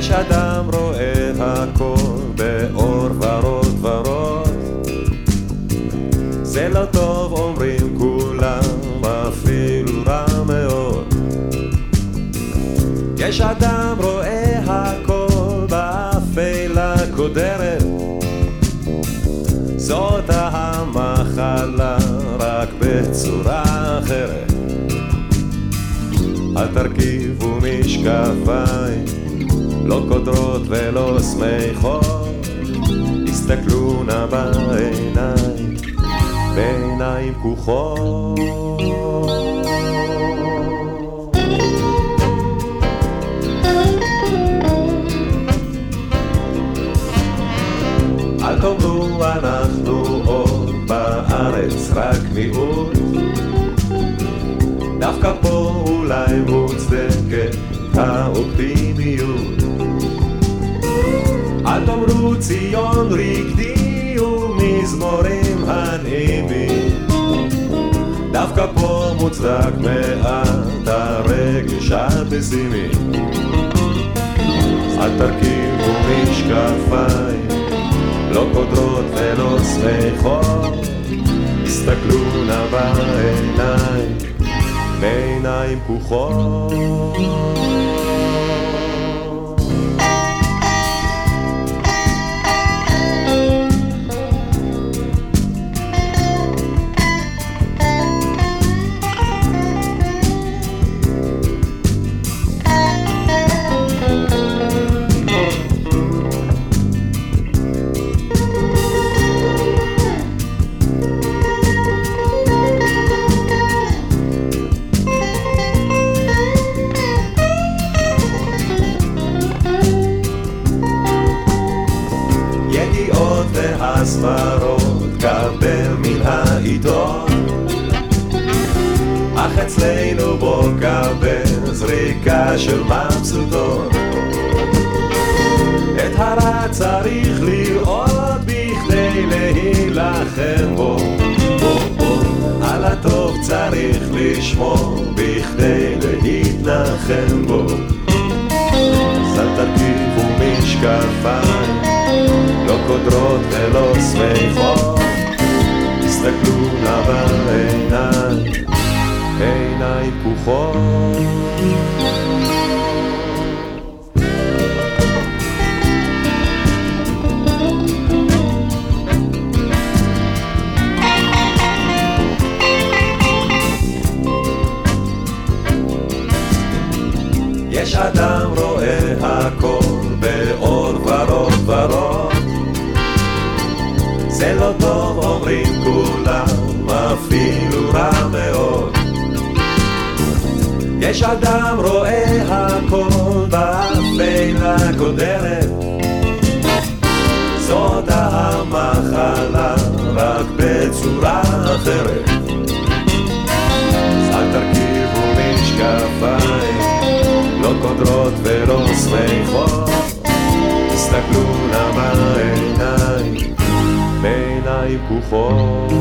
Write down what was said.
יש אדם רואה הכל באור ורוד ורוד. זה לא טוב אומרים כולם אפילו רע מאוד. יש אדם רואה הכל באפלה קודרת זאת המחלה רק בצורה אחרת. אל תרכיבו משקפיים לא קודרות ולא שמחות. הסתכלו נא בעיניים בעיניים פקוחות אל תאמרו אנחנו עוד בארץ רק מיעוט. דווקא פה אולי מוצדקת האופטימיות אל תאמרו ציון רקדי ומזמורים הנעימים דווקא פה מוצדק מעט הרגש הפסימי אל תרכיבו משקפיים לא קודרות ולא שמחות. הסתכלו נא בעיניים בעיניים פקוחות והסברות קבל מן העיתון. אך אצלנו בוא קבל זריקה של מבסוטות את הרע צריך לראות בכדי להילחם בו. בו בו על הטוב צריך לשמור בכדי להתנחם בו. אז אל תרכיבו משקפיים. לא קודרות ולא שמחות. הסתכלו נא בעיניים עיניים פקוחות. יש אדם רואה אפילו רע מאוד. יש אדם רואה הכל באפלה קודרת זאת המחלה רק בצורה אחרת. אז אל תרכיבו משקפיים לא קודרות ולא שמחות. הסתכלו נא בעיניים בעיניים פקוחות